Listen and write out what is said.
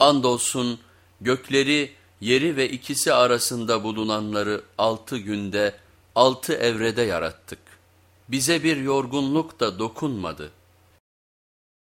Andolsun gökleri, yeri ve ikisi arasında bulunanları altı günde, altı evrede yarattık. Bize bir yorgunluk da dokunmadı.''